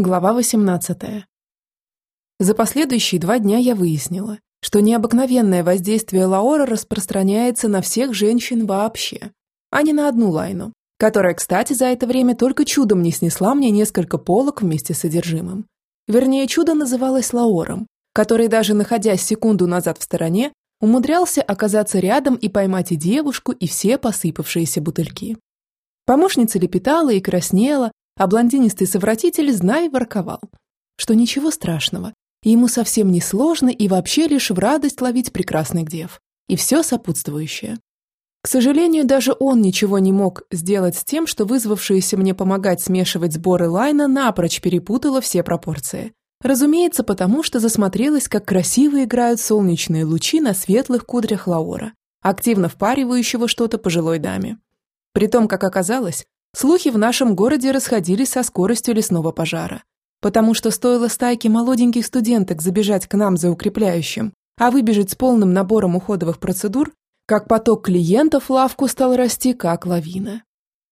Глава 18. За последующие два дня я выяснила, что необыкновенное воздействие Лаора распространяется на всех женщин вообще, а не на одну Лайну, которая, кстати, за это время только чудом не снесла мне несколько полок вместе с содержимым. Вернее, чудо называлось Лаором, который, даже находясь секунду назад в стороне, умудрялся оказаться рядом и поймать и девушку, и все посыпавшиеся бутыльки. Помощница лепетала и краснела, а блондинистый совратитель, знай, ворковал. Что ничего страшного, ему совсем не сложно и вообще лишь в радость ловить прекрасных дев. И все сопутствующее. К сожалению, даже он ничего не мог сделать с тем, что вызвавшаяся мне помогать смешивать сборы Лайна напрочь перепутала все пропорции. Разумеется, потому что засмотрелась, как красиво играют солнечные лучи на светлых кудрях Лаора, активно впаривающего что-то пожилой даме. Притом, как оказалось, Слухи в нашем городе расходились со скоростью лесного пожара. Потому что стоило стайке молоденьких студенток забежать к нам за укрепляющим, а выбежать с полным набором уходовых процедур, как поток клиентов лавку стал расти как лавина.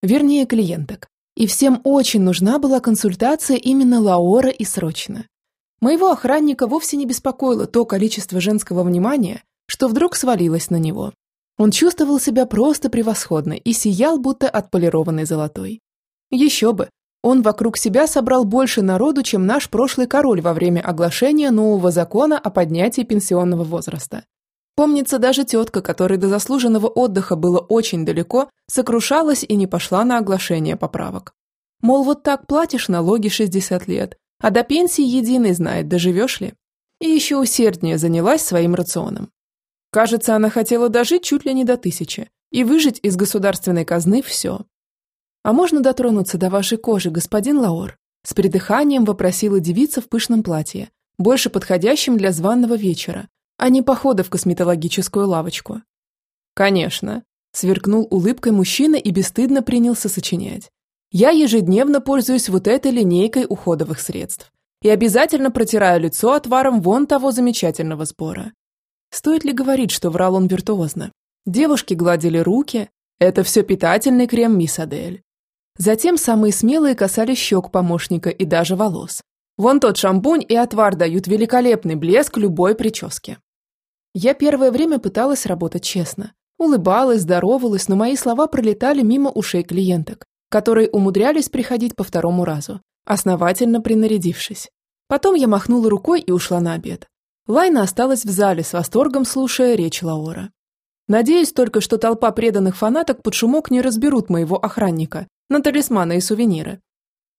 Вернее, клиенток. И всем очень нужна была консультация именно Лаора и срочно. Моего охранника вовсе не беспокоило то количество женского внимания, что вдруг свалилось на него. Он чувствовал себя просто превосходно и сиял, будто отполированный золотой. Еще бы, он вокруг себя собрал больше народу, чем наш прошлый король во время оглашения нового закона о поднятии пенсионного возраста. Помнится, даже тетка, которой до заслуженного отдыха было очень далеко, сокрушалась и не пошла на оглашение поправок. Мол, вот так платишь налоги 60 лет, а до пенсии единый знает, доживешь ли. И еще усерднее занялась своим рационом. Кажется, она хотела дожить чуть ли не до тысячи и выжить из государственной казны все. «А можно дотронуться до вашей кожи, господин Лаор?» С придыханием вопросила девица в пышном платье, больше подходящем для званного вечера, а не похода в косметологическую лавочку. «Конечно», – сверкнул улыбкой мужчина и бесстыдно принялся сочинять. «Я ежедневно пользуюсь вот этой линейкой уходовых средств и обязательно протираю лицо отваром вон того замечательного сбора. Стоит ли говорить, что врал он виртуозно? Девушки гладили руки. Это все питательный крем Мисс Адель. Затем самые смелые касались щек помощника и даже волос. Вон тот шампунь и отвар дают великолепный блеск любой прическе. Я первое время пыталась работать честно. Улыбалась, здоровалась, но мои слова пролетали мимо ушей клиенток, которые умудрялись приходить по второму разу, основательно принарядившись. Потом я махнула рукой и ушла на обед. Лайна осталась в зале с восторгом, слушая речь Лаора. Надеюсь только, что толпа преданных фанаток под шумок не разберут моего охранника на талисманы и сувениры.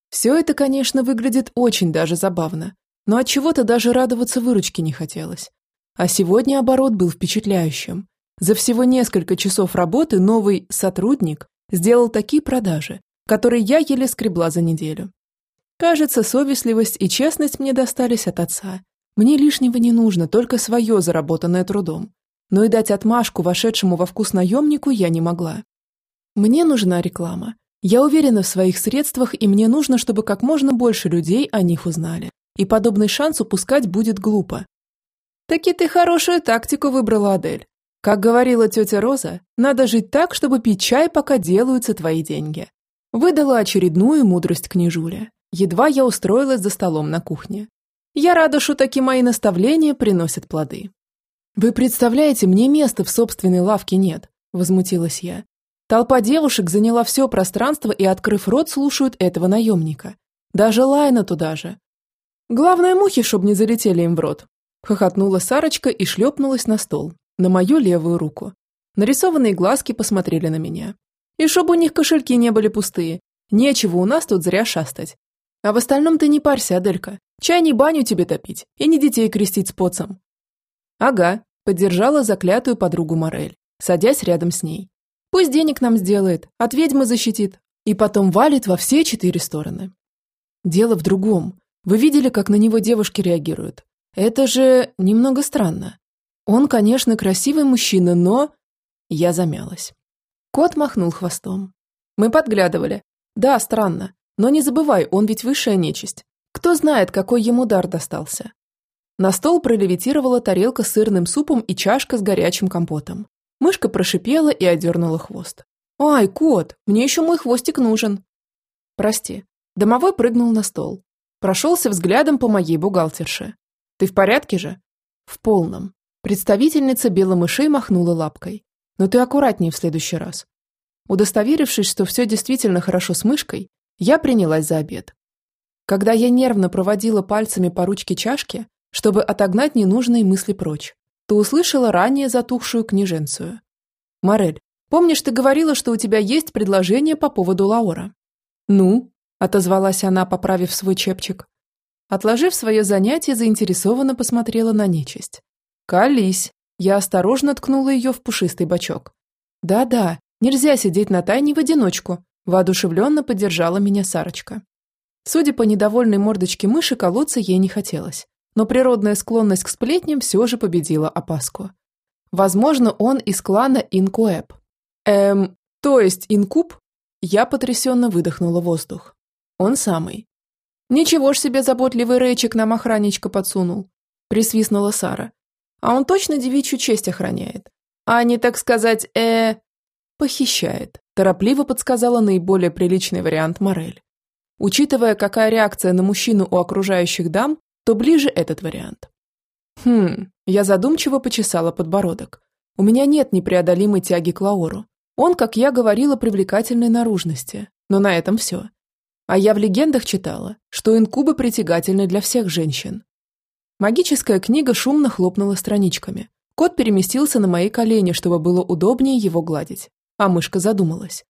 Все это, конечно, выглядит очень даже забавно, но от чего то даже радоваться выручке не хотелось. А сегодня оборот был впечатляющим. За всего несколько часов работы новый сотрудник сделал такие продажи, которые я еле скребла за неделю. Кажется, совестливость и честность мне достались от отца, мне лишнего не нужно, только свое, заработанное трудом. Но и дать отмашку вошедшему во вкус наемнику я не могла. Мне нужна реклама. Я уверена в своих средствах, и мне нужно, чтобы как можно больше людей о них узнали. И подобный шанс упускать будет глупо. Таки ты хорошую тактику выбрала, Адель. Как говорила тетя Роза, надо жить так, чтобы пить чай, пока делаются твои деньги. Выдала очередную мудрость княжуля. Едва я устроилась за столом на кухне. Я рада, что такие мои наставления приносят плоды. Вы представляете, мне места в собственной лавке нет, возмутилась я. Толпа девушек заняла все пространство и, открыв рот, слушают этого наемника. Даже Лайна туда же. Главное, мухи, чтоб не залетели им в рот. Хохотнула Сарочка и шлепнулась на стол, на мою левую руку. Нарисованные глазки посмотрели на меня. И чтобы у них кошельки не были пустые. Нечего у нас тут зря шастать. А в остальном ты не парься, Аделька. Чай не баню тебе топить и не детей крестить с поцем. Ага, поддержала заклятую подругу Морель, садясь рядом с ней. Пусть денег нам сделает, от ведьмы защитит, и потом валит во все четыре стороны. Дело в другом. Вы видели, как на него девушки реагируют? Это же немного странно. Он, конечно, красивый мужчина, но... Я замялась. Кот махнул хвостом. Мы подглядывали. Да, странно. Но не забывай, он ведь высшая нечисть. Кто знает, какой ему дар достался. На стол пролевитировала тарелка с сырным супом и чашка с горячим компотом. Мышка прошипела и одернула хвост. «Ай, кот, мне еще мой хвостик нужен!» «Прости». Домовой прыгнул на стол. Прошелся взглядом по моей бухгалтерше. «Ты в порядке же?» «В полном». Представительница беломышей махнула лапкой. «Но ты аккуратнее в следующий раз». Удостоверившись, что все действительно хорошо с мышкой, я принялась за обед. Когда я нервно проводила пальцами по ручке чашки, чтобы отогнать ненужные мысли прочь, то услышала ранее затухшую княженцию. «Морель, помнишь, ты говорила, что у тебя есть предложение по поводу Лаура?» «Ну?» – отозвалась она, поправив свой чепчик. Отложив свое занятие, заинтересованно посмотрела на нечисть. «Колись!» Я осторожно ткнула ее в пушистый бочок. «Да-да, нельзя сидеть на тайне в одиночку», – воодушевленно поддержала меня Сарочка. Судя по недовольной мордочке мыши, колоться ей не хотелось но природная склонность к сплетням все же победила опаску. Возможно, он из клана Инкуэб. Эм, то есть Инкуб? Я потрясенно выдохнула воздух. Он самый. Ничего ж себе заботливый Рэйчик нам охранничка подсунул, присвистнула Сара. А он точно девичью честь охраняет. А не, так сказать, э... Похищает, торопливо подсказала наиболее приличный вариант Морель. Учитывая, какая реакция на мужчину у окружающих дам, то ближе этот вариант. Хм, я задумчиво почесала подбородок. У меня нет непреодолимой тяги к Лаору. Он, как я говорила, привлекательной наружности, но на этом все. А я в легендах читала, что инкубы притягательны для всех женщин. Магическая книга шумно хлопнула страничками. Кот переместился на мои колени, чтобы было удобнее его гладить. А мышка задумалась.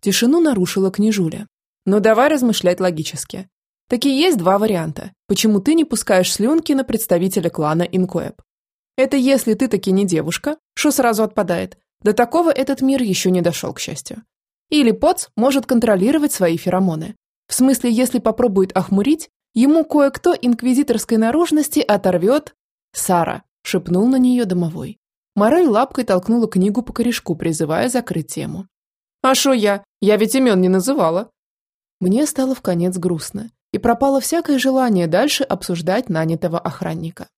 Тишину нарушила княжуля. Но «Ну, давай размышлять логически. Такие есть два варианта, почему ты не пускаешь слюнки на представителя клана Инкоэб. Это если ты таки не девушка, что сразу отпадает. До такого этот мир еще не дошел, к счастью. Или Поц может контролировать свои феромоны. В смысле, если попробует охмурить, ему кое-кто инквизиторской наружности оторвет... Сара, шепнул на нее домовой. Морель лапкой толкнула книгу по корешку, призывая закрыть тему. «А шо я? Я ведь имен не называла». Мне стало в конец грустно и пропало всякое желание дальше обсуждать нанятого охранника.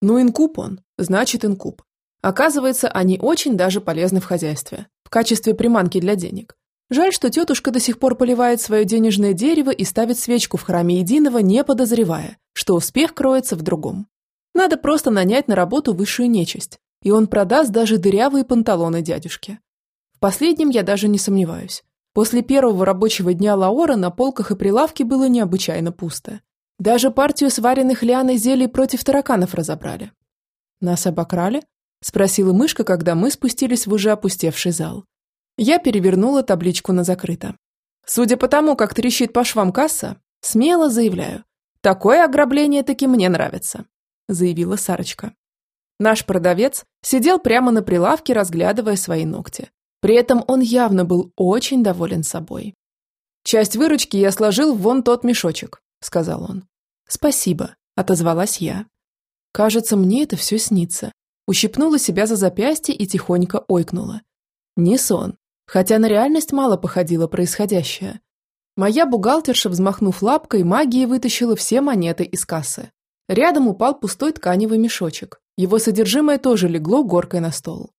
Ну, инкуб он, значит инкуб. Оказывается, они очень даже полезны в хозяйстве, в качестве приманки для денег. Жаль, что тетушка до сих пор поливает свое денежное дерево и ставит свечку в храме единого, не подозревая, что успех кроется в другом. Надо просто нанять на работу высшую нечисть, и он продаст даже дырявые панталоны дядюшке. В последнем я даже не сомневаюсь. После первого рабочего дня Лаора на полках и прилавке было необычайно пусто. Даже партию сваренных лианой зелий против тараканов разобрали. «Нас обокрали?» – спросила мышка, когда мы спустились в уже опустевший зал. Я перевернула табличку на закрыто. «Судя по тому, как трещит по швам касса, смело заявляю, такое ограбление таки мне нравится», – заявила Сарочка. Наш продавец сидел прямо на прилавке, разглядывая свои ногти. При этом он явно был очень доволен собой. «Часть выручки я сложил вон тот мешочек», – сказал он. «Спасибо», – отозвалась я. «Кажется, мне это все снится». Ущипнула себя за запястье и тихонько ойкнула. Не сон, хотя на реальность мало походило происходящее. Моя бухгалтерша, взмахнув лапкой, магией вытащила все монеты из кассы. Рядом упал пустой тканевый мешочек. Его содержимое тоже легло горкой на стол.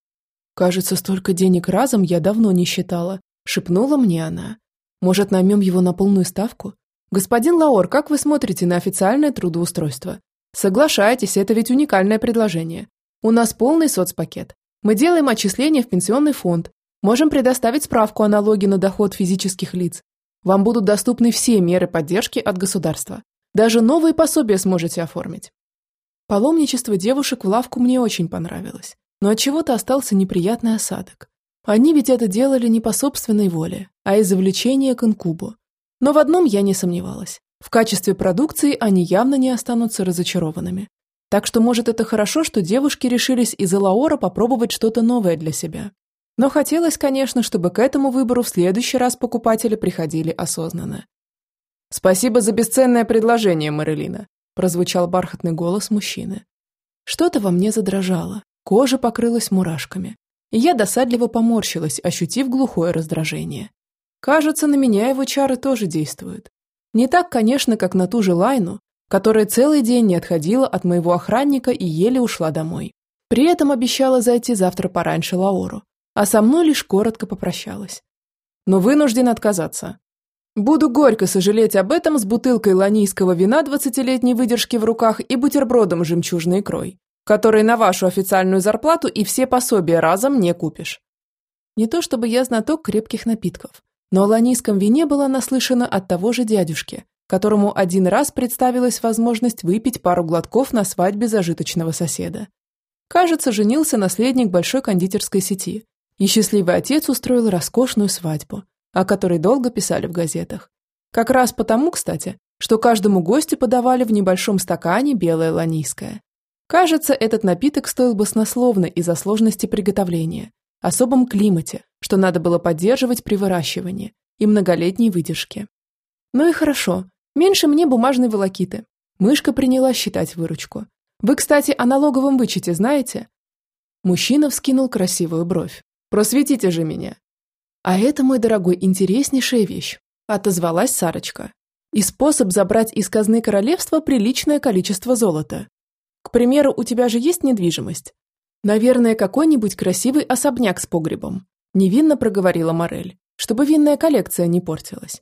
«Кажется, столько денег разом я давно не считала», – шепнула мне она. «Может, наймем его на полную ставку? Господин Лаор, как вы смотрите на официальное трудоустройство? Соглашайтесь, это ведь уникальное предложение. У нас полный соцпакет. Мы делаем отчисления в пенсионный фонд. Можем предоставить справку о налоге на доход физических лиц. Вам будут доступны все меры поддержки от государства. Даже новые пособия сможете оформить. Паломничество девушек в лавку мне очень понравилось но от чего-то остался неприятный осадок. Они ведь это делали не по собственной воле, а из-за влечения к инкубу. Но в одном я не сомневалась. В качестве продукции они явно не останутся разочарованными. Так что, может, это хорошо, что девушки решились из-за Лаора попробовать что-то новое для себя. Но хотелось, конечно, чтобы к этому выбору в следующий раз покупатели приходили осознанно. «Спасибо за бесценное предложение, Марелина», прозвучал бархатный голос мужчины. Что-то во мне задрожало, Кожа покрылась мурашками, и я досадливо поморщилась, ощутив глухое раздражение. Кажется, на меня его чары тоже действуют. Не так, конечно, как на ту же Лайну, которая целый день не отходила от моего охранника и еле ушла домой. При этом обещала зайти завтра пораньше Лаору, а со мной лишь коротко попрощалась. Но вынужден отказаться. Буду горько сожалеть об этом с бутылкой ланийского вина двадцатилетней выдержки в руках и бутербродом жемчужной икрой, который на вашу официальную зарплату и все пособия разом не купишь. Не то чтобы я знаток крепких напитков, но о ланийском вине была наслышана от того же дядюшки, которому один раз представилась возможность выпить пару глотков на свадьбе зажиточного соседа. Кажется, женился наследник большой кондитерской сети, и счастливый отец устроил роскошную свадьбу, о которой долго писали в газетах. Как раз потому, кстати, что каждому гостю подавали в небольшом стакане белое ланийское. Кажется, этот напиток стоил баснословно из-за сложности приготовления, особом климате, что надо было поддерживать при выращивании, и многолетней выдержке. Ну и хорошо, меньше мне бумажной волокиты. Мышка приняла считать выручку. Вы, кстати, о налоговом вычете знаете? Мужчина вскинул красивую бровь. Просветите же меня. «А это, мой дорогой, интереснейшая вещь», – отозвалась Сарочка. «И способ забрать из казны королевства приличное количество золота. К примеру, у тебя же есть недвижимость? Наверное, какой-нибудь красивый особняк с погребом», – невинно проговорила Морель, чтобы винная коллекция не портилась.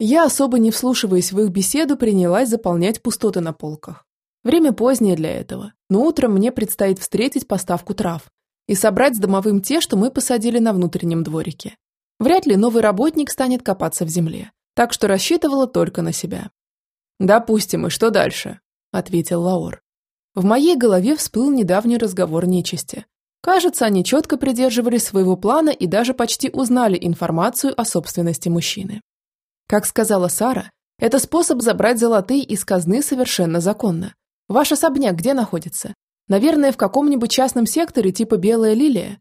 Я, особо не вслушиваясь в их беседу, принялась заполнять пустоты на полках. Время позднее для этого, но утром мне предстоит встретить поставку трав и собрать с домовым те, что мы посадили на внутреннем дворике. Вряд ли новый работник станет копаться в земле, так что рассчитывала только на себя. «Допустим, и что дальше?» – ответил Лаор. В моей голове всплыл недавний разговор нечисти. Кажется, они четко придерживались своего плана и даже почти узнали информацию о собственности мужчины. Как сказала Сара, это способ забрать золотые из казны совершенно законно. Ваш особняк где находится? Наверное, в каком-нибудь частном секторе типа «Белая лилия».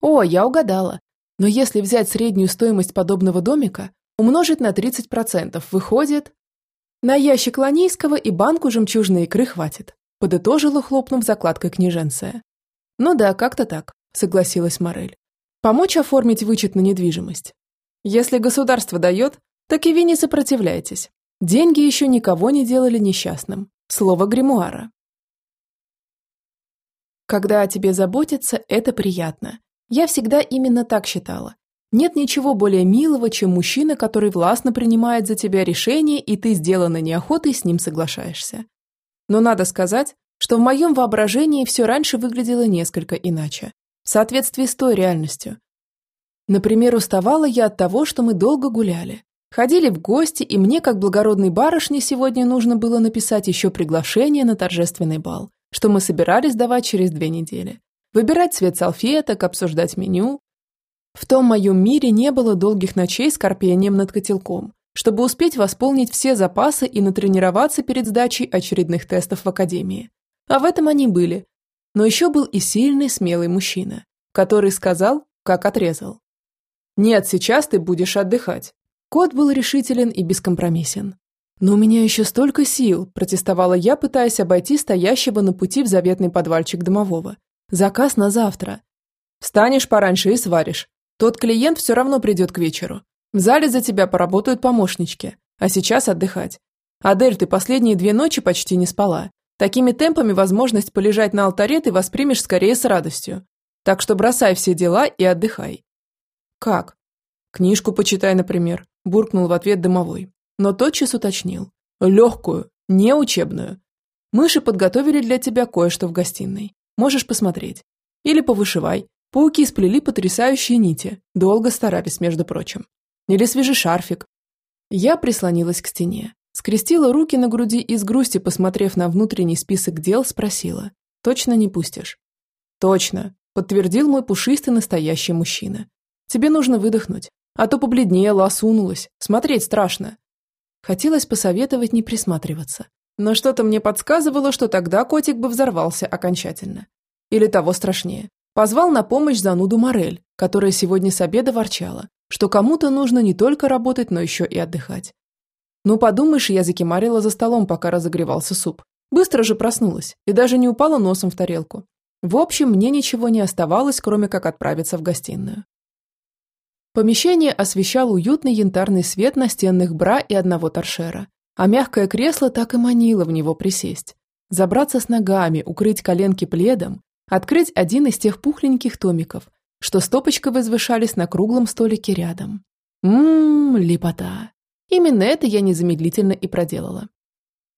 О, я угадала. Но если взять среднюю стоимость подобного домика, умножить на 30%, выходит... На ящик ланийского и банку жемчужной икры хватит, подытожила, хлопнув закладкой княженция. Ну да, как-то так, согласилась Морель. Помочь оформить вычет на недвижимость. Если государство дает, так и вы не сопротивляйтесь. Деньги еще никого не делали несчастным. Слово гримуара. Когда о тебе заботятся, это приятно. Я всегда именно так считала. Нет ничего более милого, чем мужчина, который властно принимает за тебя решение, и ты, сделанной неохотой, с ним соглашаешься. Но надо сказать, что в моем воображении все раньше выглядело несколько иначе, в соответствии с той реальностью. Например, уставала я от того, что мы долго гуляли. Ходили в гости, и мне, как благородной барышне, сегодня нужно было написать еще приглашение на торжественный бал, что мы собирались давать через две недели выбирать цвет салфеток, обсуждать меню. В том моем мире не было долгих ночей с корпением над котелком, чтобы успеть восполнить все запасы и натренироваться перед сдачей очередных тестов в академии. А в этом они были. Но еще был и сильный, смелый мужчина, который сказал, как отрезал. «Нет, сейчас ты будешь отдыхать». Кот был решителен и бескомпромиссен. «Но у меня еще столько сил», – протестовала я, пытаясь обойти стоящего на пути в заветный подвальчик домового Заказ на завтра. Встанешь пораньше и сваришь. Тот клиент все равно придет к вечеру. В зале за тебя поработают помощнички. А сейчас отдыхать. Адель, ты последние две ночи почти не спала. Такими темпами возможность полежать на алтаре ты воспримешь скорее с радостью. Так что бросай все дела и отдыхай. Как? Книжку почитай, например, буркнул в ответ дымовой. Но тотчас уточнил. Легкую, не учебную. Мыши подготовили для тебя кое-что в гостиной. Можешь посмотреть. Или повышивай. Пауки сплели потрясающие нити. Долго старались, между прочим. Или свежий шарфик. Я прислонилась к стене. Скрестила руки на груди и с грусти, посмотрев на внутренний список дел, спросила. «Точно не пустишь?» «Точно», – подтвердил мой пушистый настоящий мужчина. «Тебе нужно выдохнуть, а то побледнела, осунулась. Смотреть страшно». Хотелось посоветовать не присматриваться, но что-то мне подсказывало, что тогда котик бы взорвался окончательно. Или того страшнее. Позвал на помощь зануду Морель, которая сегодня с обеда ворчала, что кому-то нужно не только работать, но еще и отдыхать. Ну, подумаешь, я закимарила за столом, пока разогревался суп. Быстро же проснулась и даже не упала носом в тарелку. В общем, мне ничего не оставалось, кроме как отправиться в гостиную. Помещение освещал уютный янтарный свет настенных бра и одного торшера, а мягкое кресло так и манило в него присесть. Забраться с ногами, укрыть коленки пледом, открыть один из тех пухленьких томиков, что стопочкой возвышались на круглом столике рядом. Ммм, лепота. Именно это я незамедлительно и проделала.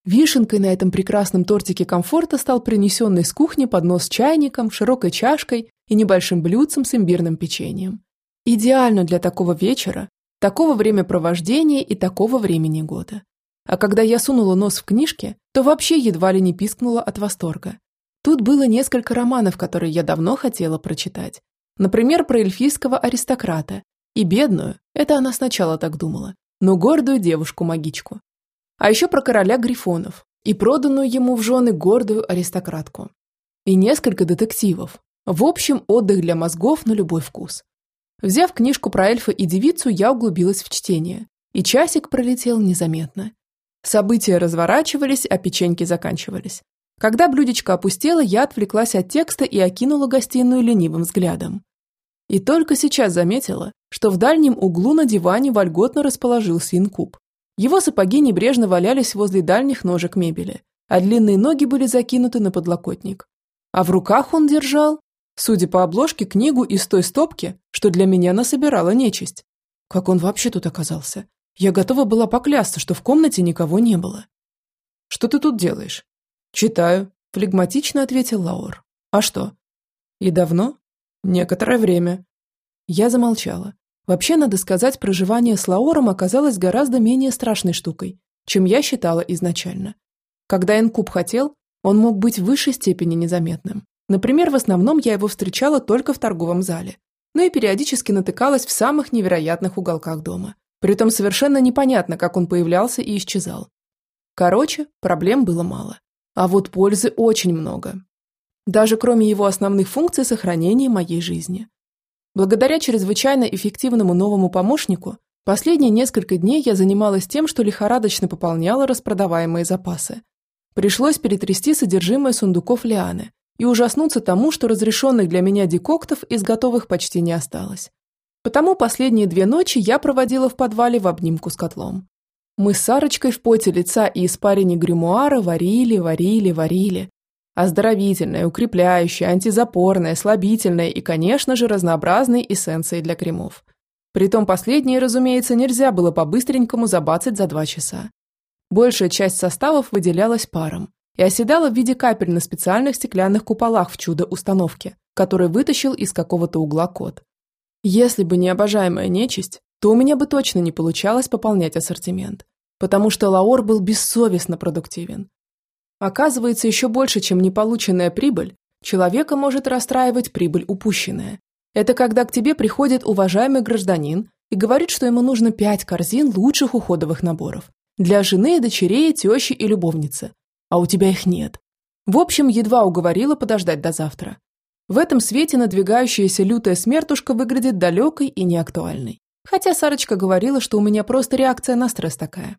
Вишенкой на этом прекрасном тортике комфорта стал принесенный с кухни поднос с чайником, широкой чашкой и небольшим блюдцем с имбирным печеньем. Идеально для такого вечера, такого времяпровождения и такого времени года. А когда я сунула нос в книжки, то вообще едва ли не пискнула от восторга. Тут было несколько романов, которые я давно хотела прочитать. Например, про эльфийского аристократа. И бедную, это она сначала так думала, но гордую девушку-магичку. А еще про короля грифонов и проданную ему в жены гордую аристократку. И несколько детективов. В общем, отдых для мозгов на любой вкус. Взяв книжку про эльфа и девицу, я углубилась в чтение. И часик пролетел незаметно. События разворачивались, а печеньки заканчивались. Когда блюдечко опустело, я отвлеклась от текста и окинула гостиную ленивым взглядом. И только сейчас заметила, что в дальнем углу на диване вольготно расположился инкуб. Его сапоги небрежно валялись возле дальних ножек мебели, а длинные ноги были закинуты на подлокотник. А в руках он держал, судя по обложке, книгу из той стопки, что для меня насобирала нечисть. Как он вообще тут оказался? Я готова была поклясться, что в комнате никого не было. «Что ты тут делаешь?» «Читаю», – флегматично ответил Лаур. «А что?» «И давно?» Некоторое время. Я замолчала. Вообще, надо сказать, проживание с Лаором оказалось гораздо менее страшной штукой, чем я считала изначально. Когда Инкуб хотел, он мог быть в высшей степени незаметным. Например, в основном я его встречала только в торговом зале, но и периодически натыкалась в самых невероятных уголках дома. Притом совершенно непонятно, как он появлялся и исчезал. Короче, проблем было мало. А вот пользы очень много даже кроме его основных функций сохранения моей жизни. Благодаря чрезвычайно эффективному новому помощнику, последние несколько дней я занималась тем, что лихорадочно пополняла распродаваемые запасы. Пришлось перетрясти содержимое сундуков Лианы и ужаснуться тому, что разрешенных для меня декоктов из готовых почти не осталось. Потому последние две ночи я проводила в подвале в обнимку с котлом. Мы с Сарочкой в поте лица и испарине гримуара варили, варили, варили, Оздоровительная, укрепляющая, антизапорная, слабительная и, конечно же, разнообразные эссенции для кремов. Притом последние, разумеется, нельзя было по-быстренькому забацать за два часа. Большая часть составов выделялась паром и оседала в виде капель на специальных стеклянных куполах в чудо-установке, который вытащил из какого-то угла кот. Если бы не обожаемая нечисть, то у меня бы точно не получалось пополнять ассортимент, потому что Лаор был бессовестно продуктивен. Оказывается, еще больше, чем неполученная прибыль, человека может расстраивать прибыль упущенная. Это когда к тебе приходит уважаемый гражданин и говорит, что ему нужно пять корзин лучших уходовых наборов для жены, дочерей, тещи и любовницы, а у тебя их нет. В общем, едва уговорила подождать до завтра. В этом свете надвигающаяся лютая смертушка выглядит далекой и неактуальной. Хотя Сарочка говорила, что у меня просто реакция на стресс такая.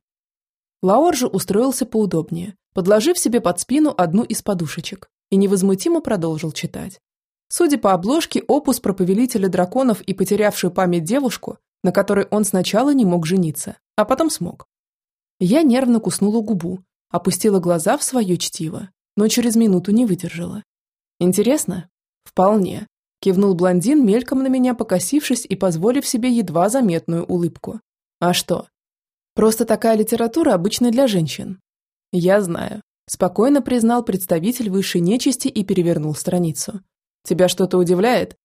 Лаор же устроился поудобнее, подложив себе под спину одну из подушечек, и невозмутимо продолжил читать. Судя по обложке, опус про повелителя драконов и потерявшую память девушку, на которой он сначала не мог жениться, а потом смог. Я нервно куснула губу, опустила глаза в свое чтиво, но через минуту не выдержала. «Интересно?» «Вполне», – кивнул блондин, мельком на меня покосившись и позволив себе едва заметную улыбку. «А что, Просто такая литература обычно для женщин. Я знаю. Спокойно признал представитель высшей нечисти и перевернул страницу. Тебя что-то удивляет?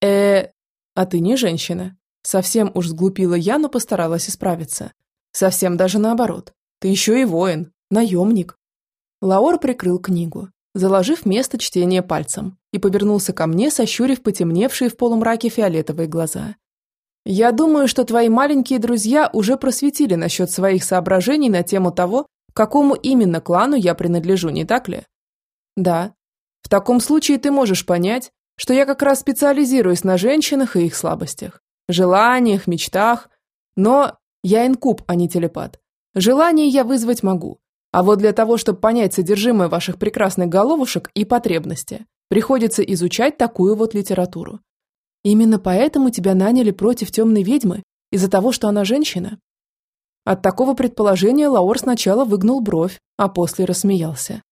э а ты не женщина. Совсем уж сглупила я, но постаралась исправиться. Совсем даже наоборот. Ты еще и воин, наемник. Лаор прикрыл книгу, заложив место чтения пальцем, и повернулся ко мне, сощурив потемневшие в полумраке фиолетовые глаза. Я думаю, что твои маленькие друзья уже просветили насчет своих соображений на тему того, к какому именно клану я принадлежу, не так ли? Да. В таком случае ты можешь понять, что я как раз специализируюсь на женщинах и их слабостях, желаниях, мечтах. Но я инкуб, а не телепат. Желания я вызвать могу. А вот для того, чтобы понять содержимое ваших прекрасных головушек и потребности, приходится изучать такую вот литературу. Именно поэтому тебя наняли против темной ведьмы? Из-за того, что она женщина? От такого предположения Лаор сначала выгнул бровь, а после рассмеялся.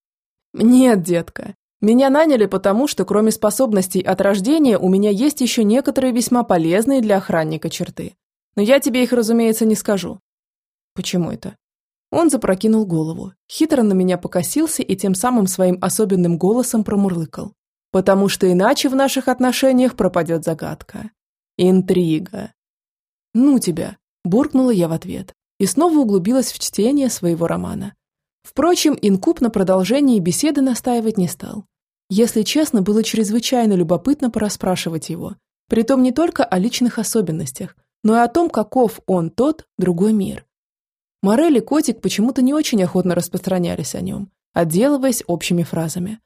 Нет, детка. Меня наняли потому, что кроме способностей от рождения у меня есть еще некоторые весьма полезные для охранника черты. Но я тебе их, разумеется, не скажу. Почему это? Он запрокинул голову, хитро на меня покосился и тем самым своим особенным голосом промурлыкал. Потому что иначе в наших отношениях пропадет загадка. Интрига. Ну тебя, буркнула я в ответ и снова углубилась в чтение своего романа. Впрочем, инкуб на продолжении беседы настаивать не стал. Если честно, было чрезвычайно любопытно порасспрашивать его, притом не только о личных особенностях, но и о том, каков он тот, другой мир. Морель и котик почему-то не очень охотно распространялись о нем, отделываясь общими фразами.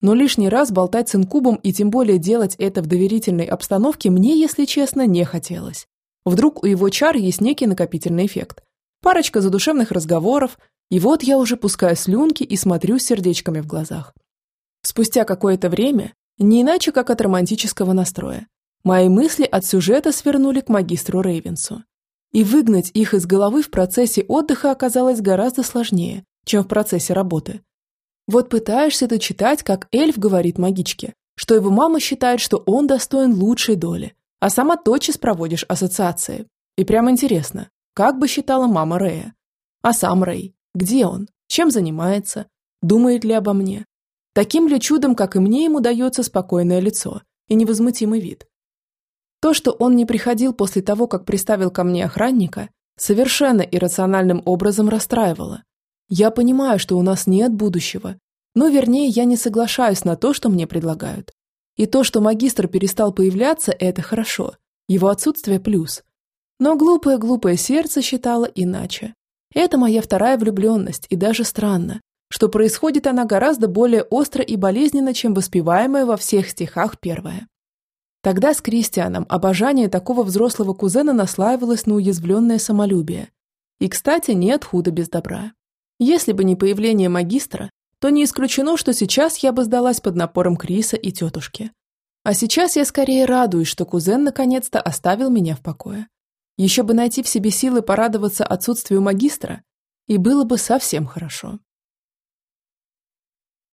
Но лишний раз болтать с инкубом и тем более делать это в доверительной обстановке мне, если честно, не хотелось. Вдруг у его чар есть некий накопительный эффект. Парочка задушевных разговоров, и вот я уже пускаю слюнки и смотрю с сердечками в глазах. Спустя какое-то время, не иначе как от романтического настроя, мои мысли от сюжета свернули к магистру Рейвенсу. И выгнать их из головы в процессе отдыха оказалось гораздо сложнее, чем в процессе работы. Вот пытаешься ты читать, как эльф говорит магичке, что его мама считает, что он достоин лучшей доли, а сама тотчас проводишь ассоциации. И прям интересно, как бы считала мама Рэя? А сам Рэй? Где он? Чем занимается? Думает ли обо мне? Таким ли чудом, как и мне, ему дается спокойное лицо и невозмутимый вид? То, что он не приходил после того, как приставил ко мне охранника, совершенно иррациональным образом расстраивало. Я понимаю, что у нас нет будущего, но вернее я не соглашаюсь на то, что мне предлагают. И то, что магистр перестал появляться, это хорошо. Его отсутствие – плюс. Но глупое-глупое сердце считало иначе. Это моя вторая влюбленность, и даже странно, что происходит она гораздо более остро и болезненно, чем воспеваемая во всех стихах первая. Тогда с Кристианом обожание такого взрослого кузена наслаивалось на уязвленное самолюбие. И, кстати, нет худа без добра. Если бы не появление магистра, то не исключено, что сейчас я бы сдалась под напором Криса и тетушки. А сейчас я скорее радуюсь, что кузен наконец-то оставил меня в покое. Еще бы найти в себе силы порадоваться отсутствию магистра, и было бы совсем хорошо.